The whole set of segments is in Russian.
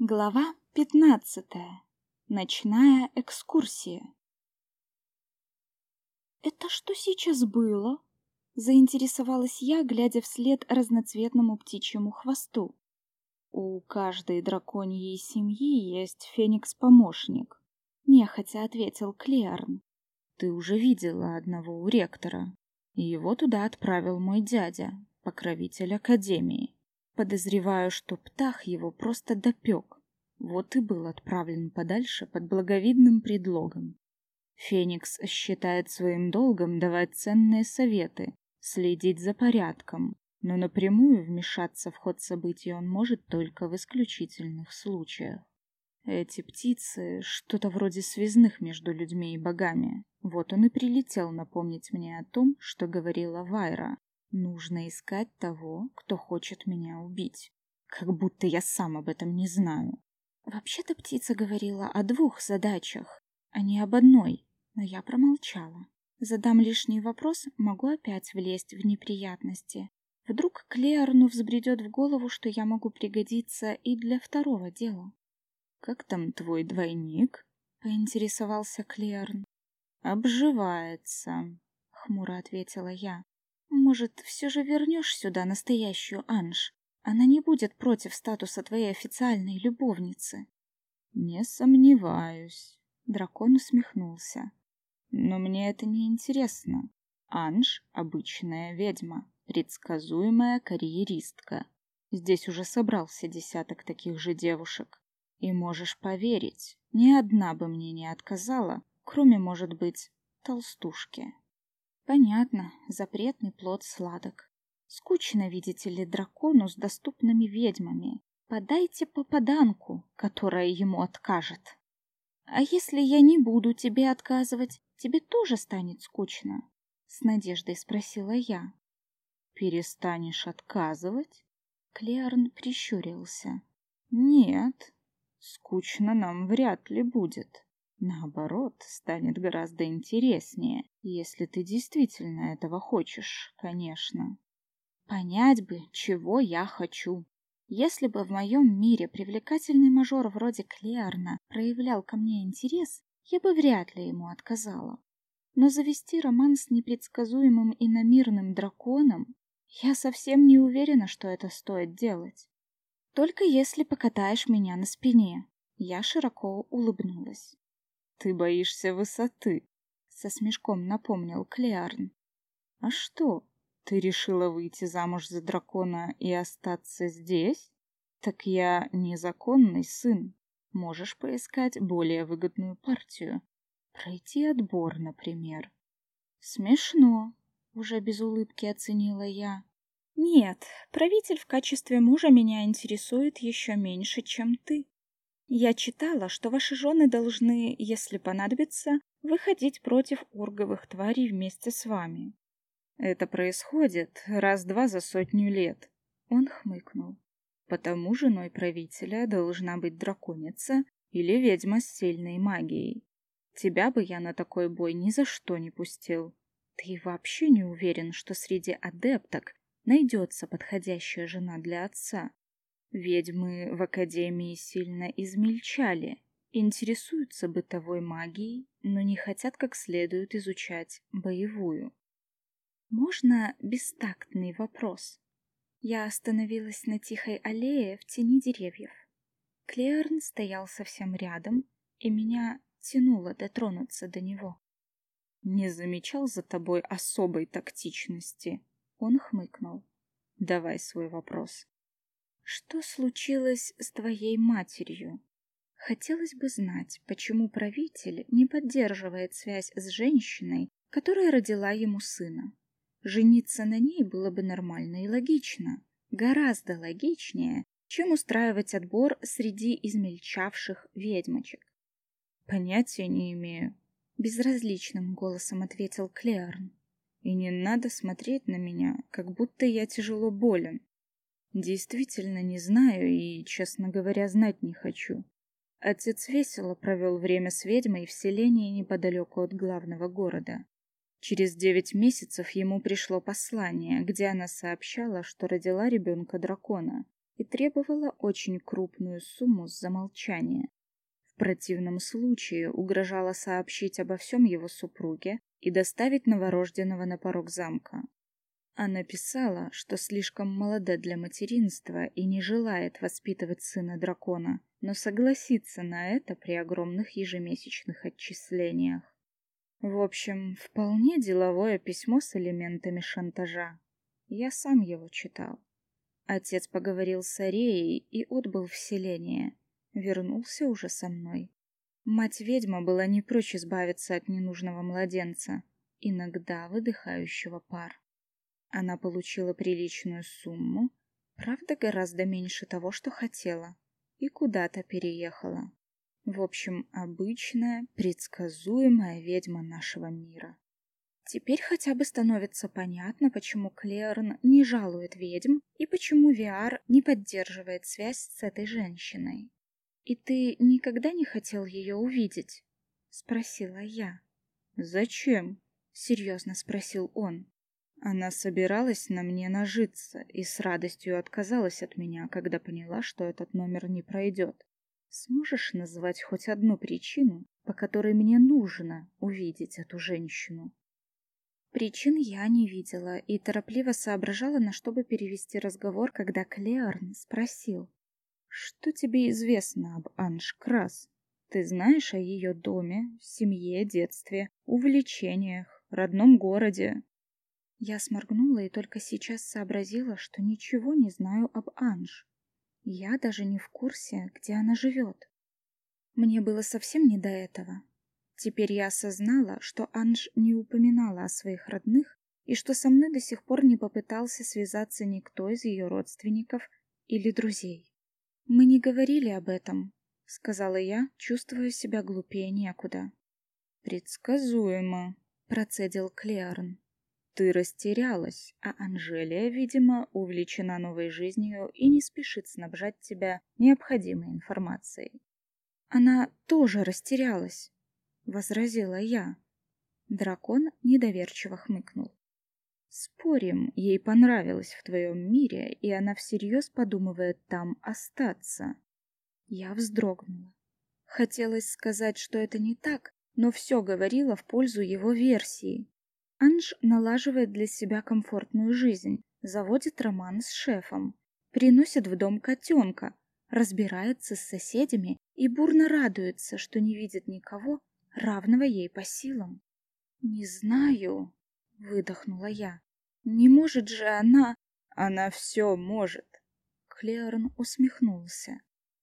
Глава пятнадцатая. Ночная экскурсия. «Это что сейчас было?» — заинтересовалась я, глядя вслед разноцветному птичьему хвосту. «У каждой драконьей семьи есть феникс-помощник», — нехотя ответил Клеарн. «Ты уже видела одного у ректора. Его туда отправил мой дядя, покровитель Академии. Подозреваю, что Птах его просто допек. Вот и был отправлен подальше под благовидным предлогом. Феникс считает своим долгом давать ценные советы, следить за порядком, но напрямую вмешаться в ход событий он может только в исключительных случаях. Эти птицы — что-то вроде связных между людьми и богами. Вот он и прилетел напомнить мне о том, что говорила Вайра, Нужно искать того, кто хочет меня убить. Как будто я сам об этом не знаю. Вообще-то птица говорила о двух задачах, а не об одной, но я промолчала. Задам лишний вопрос, могу опять влезть в неприятности. Вдруг Клеарну взбредет в голову, что я могу пригодиться и для второго дела. «Как там твой двойник?» — поинтересовался Клеарн. «Обживается», — хмуро ответила я. Может, все же вернешь сюда настоящую Анж? Она не будет против статуса твоей официальной любовницы. Не сомневаюсь. Дракон усмехнулся. Но мне это не интересно. Анж — обычная ведьма, предсказуемая карьеристка. Здесь уже собрался десяток таких же девушек. И можешь поверить, ни одна бы мне не отказала, кроме, может быть, толстушки. Понятно, запретный плод сладок. Скучно, видите ли, дракону с доступными ведьмами. Подайте попаданку, которая ему откажет. А если я не буду тебе отказывать, тебе тоже станет скучно? С надеждой спросила я. Перестанешь отказывать? Клеарн прищурился. Нет, скучно нам вряд ли будет. Наоборот, станет гораздо интереснее, если ты действительно этого хочешь, конечно. Понять бы, чего я хочу. Если бы в моем мире привлекательный мажор вроде Клеарна проявлял ко мне интерес, я бы вряд ли ему отказала. Но завести роман с непредсказуемым иномирным драконом я совсем не уверена, что это стоит делать. Только если покатаешь меня на спине. Я широко улыбнулась. Ты боишься высоты, со смешком напомнил Клеарн. А что? Ты решила выйти замуж за дракона и остаться здесь? Так я незаконный сын. Можешь поискать более выгодную партию. Пройти отбор, например. Смешно, уже без улыбки оценила я. Нет, правитель в качестве мужа меня интересует еще меньше, чем ты. Я читала, что ваши жены должны, если понадобится, выходить против орговых тварей вместе с вами. Это происходит раз-два за сотню лет. Он хмыкнул. Потому женой правителя должна быть драконица или ведьма с сильной магией. Тебя бы я на такой бой ни за что не пустил. Ты вообще не уверен, что среди адепток найдется подходящая жена для отца? Ведьмы в Академии сильно измельчали, интересуются бытовой магией, но не хотят как следует изучать боевую. Можно бестактный вопрос? Я остановилась на тихой аллее в тени деревьев. Клеарн стоял совсем рядом, и меня тянуло дотронуться до него. «Не замечал за тобой особой тактичности?» Он хмыкнул. «Давай свой вопрос». Что случилось с твоей матерью? Хотелось бы знать, почему правитель не поддерживает связь с женщиной, которая родила ему сына. Жениться на ней было бы нормально и логично. Гораздо логичнее, чем устраивать отбор среди измельчавших ведьмочек. Понятия не имею, безразличным голосом ответил Клеарн. И не надо смотреть на меня, как будто я тяжело болен. Действительно не знаю и, честно говоря, знать не хочу. Отец весело провел время с ведьмой в селении неподалеку от главного города. Через девять месяцев ему пришло послание, где она сообщала, что родила ребенка дракона, и требовала очень крупную сумму с замолчания. В противном случае угрожала сообщить обо всем его супруге и доставить новорожденного на порог замка. Она писала, что слишком молода для материнства и не желает воспитывать сына дракона, но согласится на это при огромных ежемесячных отчислениях. В общем, вполне деловое письмо с элементами шантажа. Я сам его читал. Отец поговорил с Ареей и отбыл в селение. Вернулся уже со мной. Мать-ведьма была не прочь избавиться от ненужного младенца, иногда выдыхающего пар. Она получила приличную сумму, правда, гораздо меньше того, что хотела, и куда-то переехала. В общем, обычная, предсказуемая ведьма нашего мира. Теперь хотя бы становится понятно, почему Клерн не жалует ведьм и почему Виар не поддерживает связь с этой женщиной. «И ты никогда не хотел ее увидеть?» — спросила я. «Зачем?» — серьезно спросил он. Она собиралась на мне нажиться и с радостью отказалась от меня, когда поняла, что этот номер не пройдет. Сможешь назвать хоть одну причину, по которой мне нужно увидеть эту женщину? Причин я не видела и торопливо соображала, на что бы перевести разговор, когда Клеарн спросил. «Что тебе известно об Анж Крас? Ты знаешь о ее доме, семье, детстве, увлечениях, родном городе?» Я сморгнула и только сейчас сообразила, что ничего не знаю об Анж. Я даже не в курсе, где она живет. Мне было совсем не до этого. Теперь я осознала, что Анж не упоминала о своих родных и что со мной до сих пор не попытался связаться никто из ее родственников или друзей. «Мы не говорили об этом», — сказала я, чувствуя себя глупее некуда. «Предсказуемо», — процедил Клеарн. «Ты растерялась, а Анжелия, видимо, увлечена новой жизнью и не спешит снабжать тебя необходимой информацией». Она тоже растерялась возразила я. Дракон недоверчиво хмыкнул. Спорим, ей понравилось в твоем мире, и она всерьез подумывает там остаться. Я вздрогнула. Хотелось сказать, что это не так, но все говорило в пользу его версии. Анж налаживает для себя комфортную жизнь, заводит роман с шефом, приносит в дом котенка, разбирается с соседями и бурно радуется, что не видит никого, равного ей по силам. «Не знаю», — выдохнула я. «Не может же она...» «Она все может!» Клеорн усмехнулся.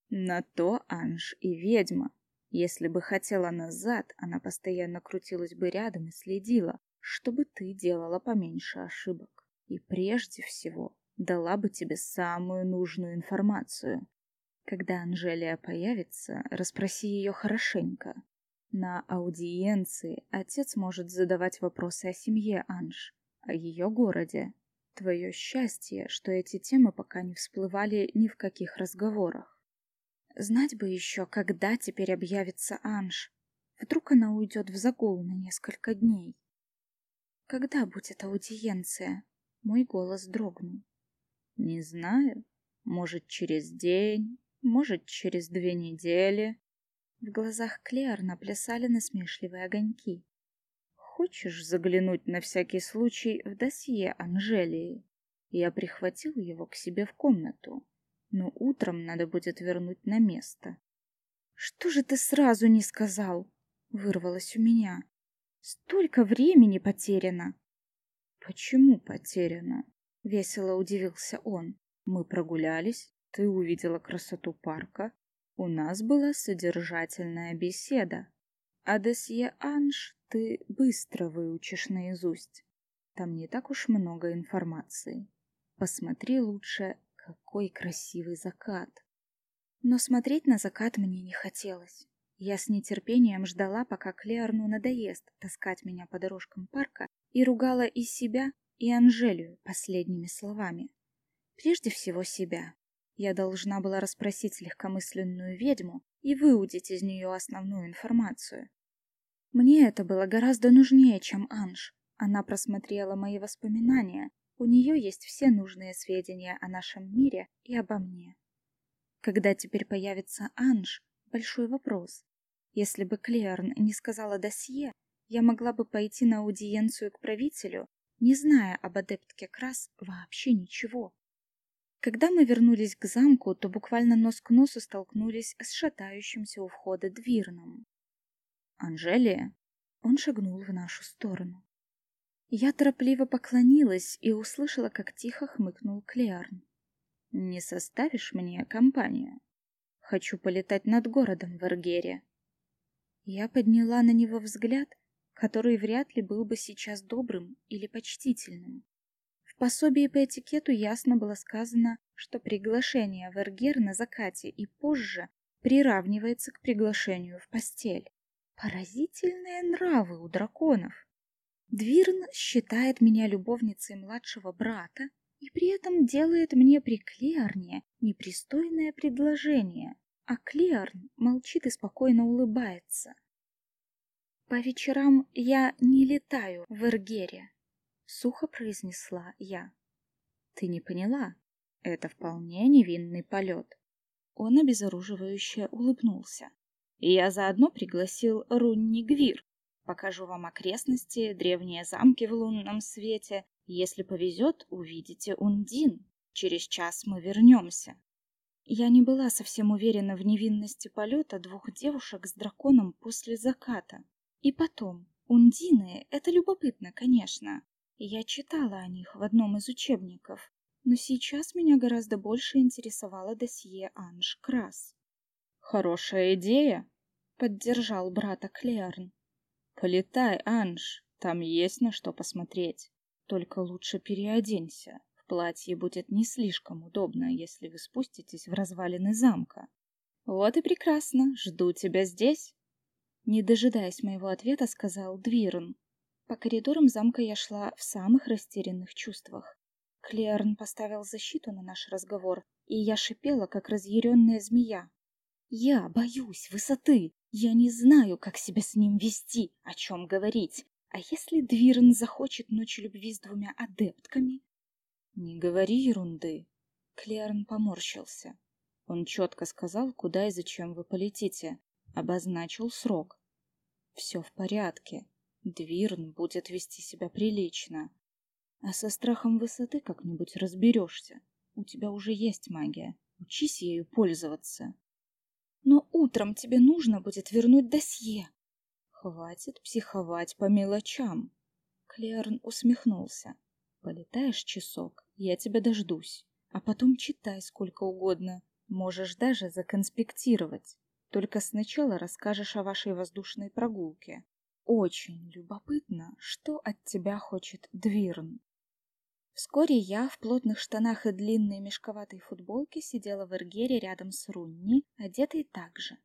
«На то Анж и ведьма. Если бы хотела назад, она постоянно крутилась бы рядом и следила, чтобы ты делала поменьше ошибок. И прежде всего дала бы тебе самую нужную информацию. Когда Анжелия появится, расспроси ее хорошенько. На аудиенции отец может задавать вопросы о семье Анж, о ее городе. Твое счастье, что эти темы пока не всплывали ни в каких разговорах. Знать бы еще, когда теперь объявится Анж. Вдруг она уйдет в загул на несколько дней. Когда будет аудиенция? Мой голос дрогнул. Не знаю. Может, через день, может, через две недели. В глазах Клеар наплясали насмешливые огоньки. «Хочешь заглянуть на всякий случай в досье Анжелии?» Я прихватил его к себе в комнату, но утром надо будет вернуть на место. «Что же ты сразу не сказал?» — вырвалось у меня. «Столько времени потеряно!» «Почему потеряно?» — весело удивился он. «Мы прогулялись, ты увидела красоту парка, у нас была содержательная беседа. А досье Анж ты быстро выучишь наизусть. Там не так уж много информации. Посмотри лучше, какой красивый закат. Но смотреть на закат мне не хотелось. Я с нетерпением ждала, пока Клеарну надоест таскать меня по дорожкам парка и ругала и себя, и Анжелию последними словами. Прежде всего себя. Я должна была расспросить легкомысленную ведьму и выудить из нее основную информацию. Мне это было гораздо нужнее, чем Анж. Она просмотрела мои воспоминания, У нее есть все нужные сведения о нашем мире и обо мне. Когда теперь появится Анж, большой вопрос. Если бы Клеарн не сказала досье, я могла бы пойти на аудиенцию к правителю, не зная об адептке Крас вообще ничего. Когда мы вернулись к замку, то буквально нос к носу столкнулись с шатающимся у входа Двирном. «Анжелия?» Он шагнул в нашу сторону. Я торопливо поклонилась и услышала, как тихо хмыкнул Клеарн. «Не составишь мне компанию? Хочу полетать над городом в Эргере». Я подняла на него взгляд, который вряд ли был бы сейчас добрым или почтительным. В пособии по этикету ясно было сказано, что приглашение в Эргер на закате и позже приравнивается к приглашению в постель. Поразительные нравы у драконов. Двирн считает меня любовницей младшего брата и при этом делает мне при Клеарне непристойное предложение, а Клеарн молчит и спокойно улыбается. По вечерам я не летаю в Эргере, сухо произнесла я. Ты не поняла? Это вполне невинный полет. Он обезоруживающе улыбнулся. Я заодно пригласил Рунни Гвир. Покажу вам окрестности, древние замки в лунном свете. Если повезет, увидите Ундин. Через час мы вернемся. Я не была совсем уверена в невинности полета двух девушек с драконом после заката. И потом, Ундины — это любопытно, конечно. Я читала о них в одном из учебников, но сейчас меня гораздо больше интересовало досье Анж Крас. «Хорошая идея», — поддержал брата Клеарн. «Полетай, Анж, там есть на что посмотреть. Только лучше переоденься. В платье будет не слишком удобно, если вы спуститесь в развалины замка. Вот и прекрасно, жду тебя здесь». Не дожидаясь моего ответа, сказал Двирн. По коридорам замка я шла в самых растерянных чувствах. Клеарн поставил защиту на наш разговор, и я шипела, как разъяренная змея. «Я боюсь высоты! Я не знаю, как себя с ним вести, о чем говорить. А если Двирн захочет ночь любви с двумя адептками?» «Не говори ерунды!» Клеарн поморщился. Он четко сказал, куда и зачем вы полетите, обозначил срок. Все в порядке. Двирн будет вести себя прилично. А со страхом высоты как-нибудь разберешься. У тебя уже есть магия. Учись ею пользоваться. Но утром тебе нужно будет вернуть досье. Хватит психовать по мелочам. Клерн усмехнулся. Полетаешь часок, я тебя дождусь. А потом читай сколько угодно. Можешь даже законспектировать. Только сначала расскажешь о вашей воздушной прогулке. Очень любопытно, что от тебя хочет Двирн. Вскоре я в плотных штанах и длинной мешковатой футболке сидела в эргере рядом с Рунни, одетой так же.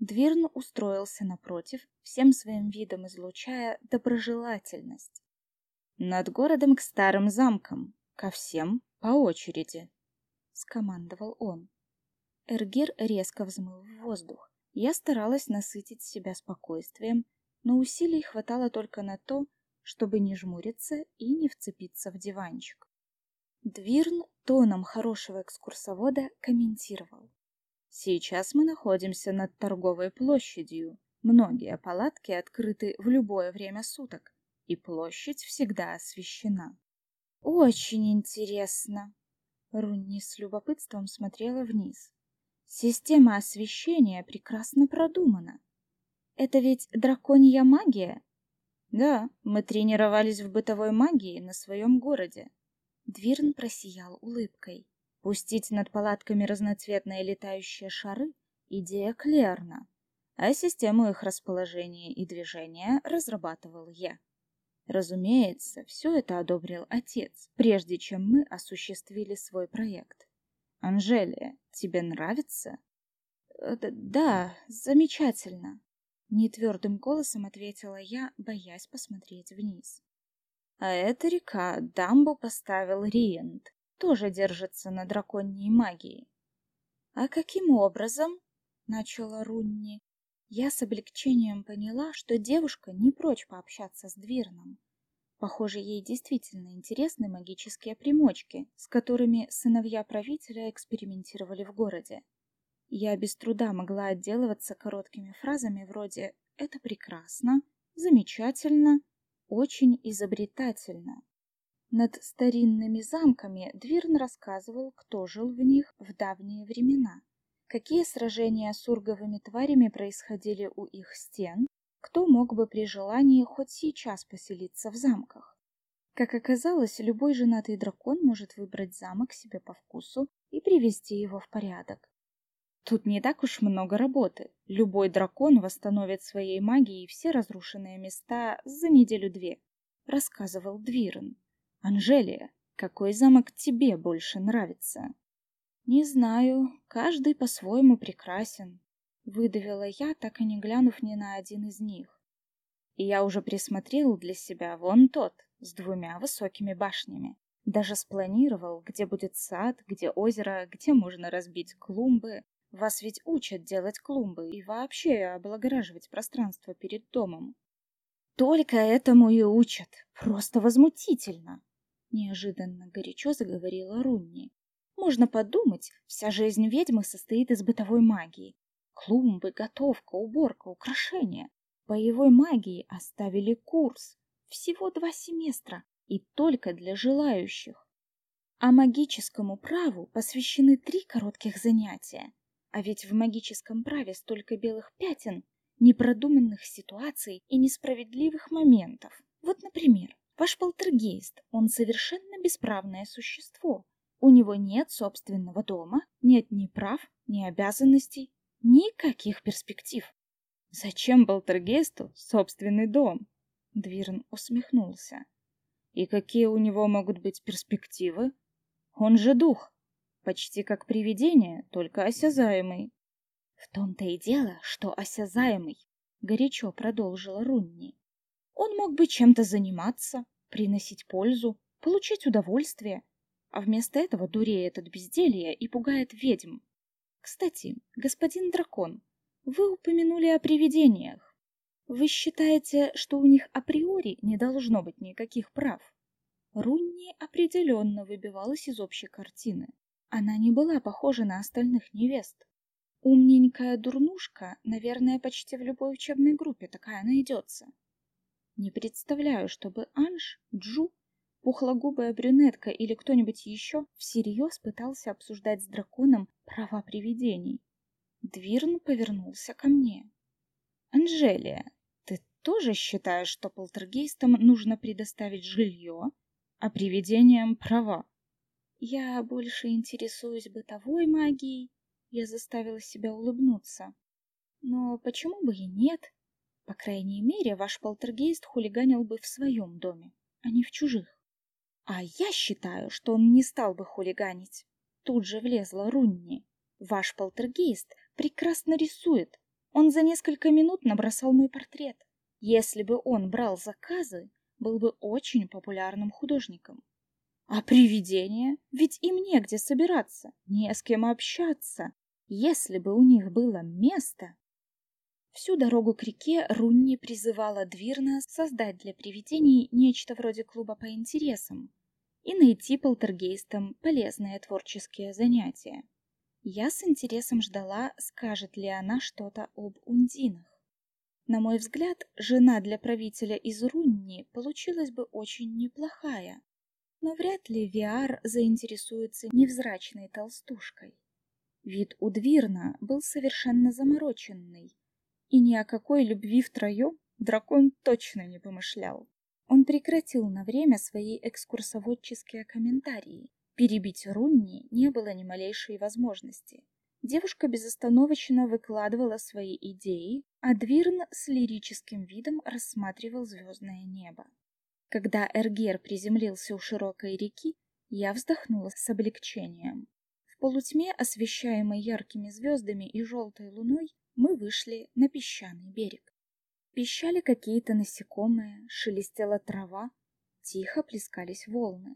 Двирн устроился напротив, всем своим видом излучая доброжелательность. «Над городом к старым замкам, ко всем по очереди», — скомандовал он. Эргир резко взмыл в воздух. Я старалась насытить себя спокойствием, но усилий хватало только на то, чтобы не жмуриться и не вцепиться в диванчик. Двирн тоном хорошего экскурсовода комментировал. Сейчас мы находимся над торговой площадью. Многие палатки открыты в любое время суток, и площадь всегда освещена. Очень интересно. Рунни с любопытством смотрела вниз. Система освещения прекрасно продумана. Это ведь драконья магия? Да, мы тренировались в бытовой магии на своем городе. Двирн просиял улыбкой. Пустить над палатками разноцветные летающие шары — идея Клерна, а систему их расположения и движения разрабатывал я. Разумеется, все это одобрил отец, прежде чем мы осуществили свой проект. Анжелия, тебе нравится? Э, да, замечательно. Нетвердым голосом ответила я, боясь посмотреть вниз. А эта река дамбу поставил Риент, тоже держится на драконьей магии. А каким образом? Начала Рунни. Я с облегчением поняла, что девушка не прочь пообщаться с Двирном. Похоже, ей действительно интересны магические примочки, с которыми сыновья правителя экспериментировали в городе. Я без труда могла отделываться короткими фразами вроде «это прекрасно», «замечательно», «очень изобретательно». Над старинными замками Двирн рассказывал, кто жил в них в давние времена, какие сражения с урговыми тварями происходили у их стен, кто мог бы при желании хоть сейчас поселиться в замках. Как оказалось, любой женатый дракон может выбрать замок себе по вкусу и привести его в порядок. Тут не так уж много работы. Любой дракон восстановит своей магией все разрушенные места за неделю-две, рассказывал Двирн. Анжелия, какой замок тебе больше нравится? Не знаю, каждый по-своему прекрасен, выдавила я, так и не глянув ни на один из них. И я уже присмотрел для себя вон тот, с двумя высокими башнями. Даже спланировал, где будет сад, где озеро, где можно разбить клумбы. Вас ведь учат делать клумбы и вообще облагораживать пространство перед домом. Только этому и учат. Просто возмутительно. Неожиданно горячо заговорила Рунни. Можно подумать, вся жизнь ведьмы состоит из бытовой магии. Клумбы, готовка, уборка, украшения. Боевой магии оставили курс. Всего два семестра. И только для желающих. А магическому праву посвящены три коротких занятия. А ведь в магическом праве столько белых пятен, непродуманных ситуаций и несправедливых моментов. Вот, например, ваш полтергейст, он совершенно бесправное существо. У него нет собственного дома, нет ни прав, ни обязанностей, Никаких перспектив. Зачем Болтергейсту собственный дом? Двирн усмехнулся. И какие у него могут быть перспективы? Он же дух, почти как привидение, только осязаемый. В том-то и дело, что осязаемый, горячо продолжила Рунни. Он мог бы чем-то заниматься, приносить пользу, получить удовольствие, а вместо этого дуреет от безделья и пугает ведьм. Кстати, господин дракон, вы упомянули о привидениях. Вы считаете, что у них априори не должно быть никаких прав? Рунни определенно выбивалась из общей картины. Она не была похожа на остальных невест. Умненькая дурнушка, наверное, почти в любой учебной группе такая найдется. Не представляю, чтобы Анж, Джу Пухлогубая брюнетка или кто-нибудь еще всерьез пытался обсуждать с драконом права привидений. Двирн повернулся ко мне. «Анжелия, ты тоже считаешь, что полтергейстам нужно предоставить жилье, а привидениям права?» «Я больше интересуюсь бытовой магией», — я заставила себя улыбнуться. «Но почему бы и нет? По крайней мере, ваш полтергейст хулиганил бы в своем доме, а не в чужих». А я считаю, что он не стал бы хулиганить. Тут же влезла Рунни. Ваш полтергейст прекрасно рисует. Он за несколько минут набросал мой портрет. Если бы он брал заказы, был бы очень популярным художником. А привидения? Ведь им негде собираться, не с кем общаться. Если бы у них было место... Всю дорогу к реке Рунни призывала Двирна создать для привидений нечто вроде клуба по интересам, и найти полтергейстам полезные творческие занятия. Я с интересом ждала, скажет ли она что-то об ундинах. На мой взгляд, жена для правителя из Рунни получилась бы очень неплохая, но вряд ли Виар заинтересуется невзрачной толстушкой. Вид у Двирна был совершенно замороченный, и ни о какой любви втроем дракон точно не помышлял. Он прекратил на время свои экскурсоводческие комментарии. Перебить Рунни не было ни малейшей возможности. Девушка безостановочно выкладывала свои идеи, а Двирн с лирическим видом рассматривал звездное небо. Когда Эргер приземлился у широкой реки, я вздохнула с облегчением. В полутьме, освещаемой яркими звездами и желтой луной, мы вышли на песчаный берег. Пищали какие-то насекомые, шелестела трава, тихо плескались волны.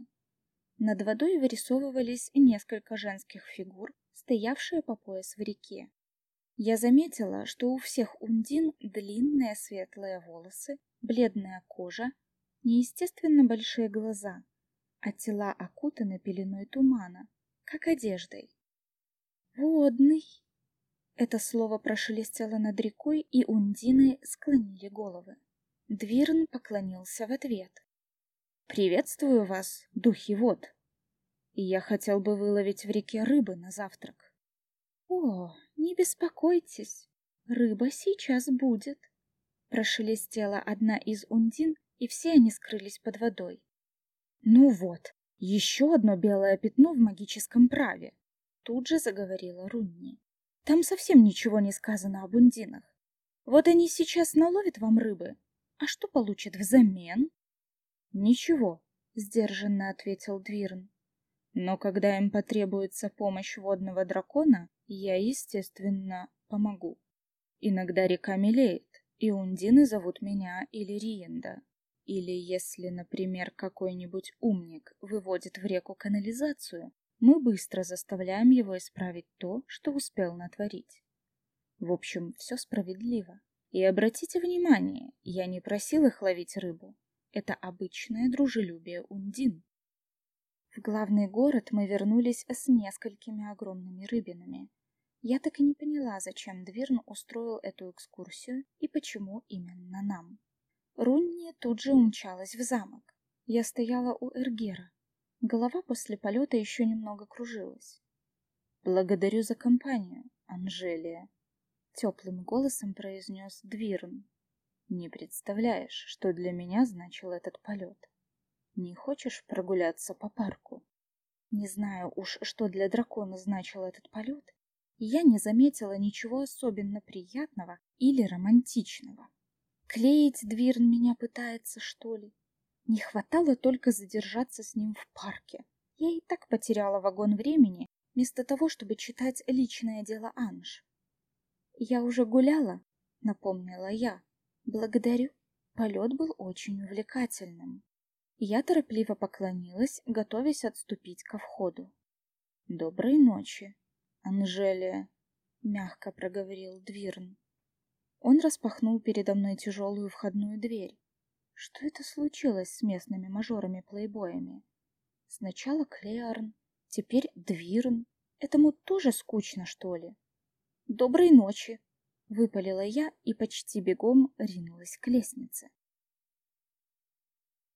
Над водой вырисовывались несколько женских фигур, стоявшие по пояс в реке. Я заметила, что у всех ундин длинные светлые волосы, бледная кожа, неестественно большие глаза, а тела окутаны пеленой тумана, как одеждой. «Водный!» Это слово прошелестело над рекой, и ундины склонили головы. Двирн поклонился в ответ. «Приветствую вас, духи вод! Я хотел бы выловить в реке рыбы на завтрак». «О, не беспокойтесь, рыба сейчас будет!» Прошелестела одна из ундин, и все они скрылись под водой. «Ну вот, еще одно белое пятно в магическом праве!» Тут же заговорила Рунни. Там совсем ничего не сказано об ундинах. Вот они сейчас наловят вам рыбы, а что получат взамен? Ничего, сдержанно ответил Двирн. Но когда им потребуется помощь водного дракона, я, естественно, помогу. Иногда река мелеет, и ундины зовут меня или Риенда. Или если, например, какой-нибудь умник выводит в реку канализацию, мы быстро заставляем его исправить то, что успел натворить. В общем, все справедливо. И обратите внимание, я не просил их ловить рыбу. Это обычное дружелюбие ундин. В главный город мы вернулись с несколькими огромными рыбинами. Я так и не поняла, зачем Двирн устроил эту экскурсию и почему именно нам. Рунни тут же умчалась в замок. Я стояла у Эргера, Голова после полета еще немного кружилась. «Благодарю за компанию, Анжелия», — теплым голосом произнес Двирн. «Не представляешь, что для меня значил этот полет. Не хочешь прогуляться по парку?» Не знаю уж, что для дракона значил этот полет, и я не заметила ничего особенно приятного или романтичного. Клеить Двирн меня пытается, что ли? Не хватало только задержаться с ним в парке. Я и так потеряла вагон времени, вместо того, чтобы читать личное дело Анж. «Я уже гуляла», — напомнила я. «Благодарю. Полет был очень увлекательным». Я торопливо поклонилась, готовясь отступить ко входу. «Доброй ночи, Анжелия», — мягко проговорил Двирн. Он распахнул передо мной тяжелую входную дверь. Что это случилось с местными мажорами-плейбоями? Сначала Клеарн, теперь Двирн. Этому тоже скучно, что ли? Доброй ночи, выпалила я и почти бегом ринулась к лестнице.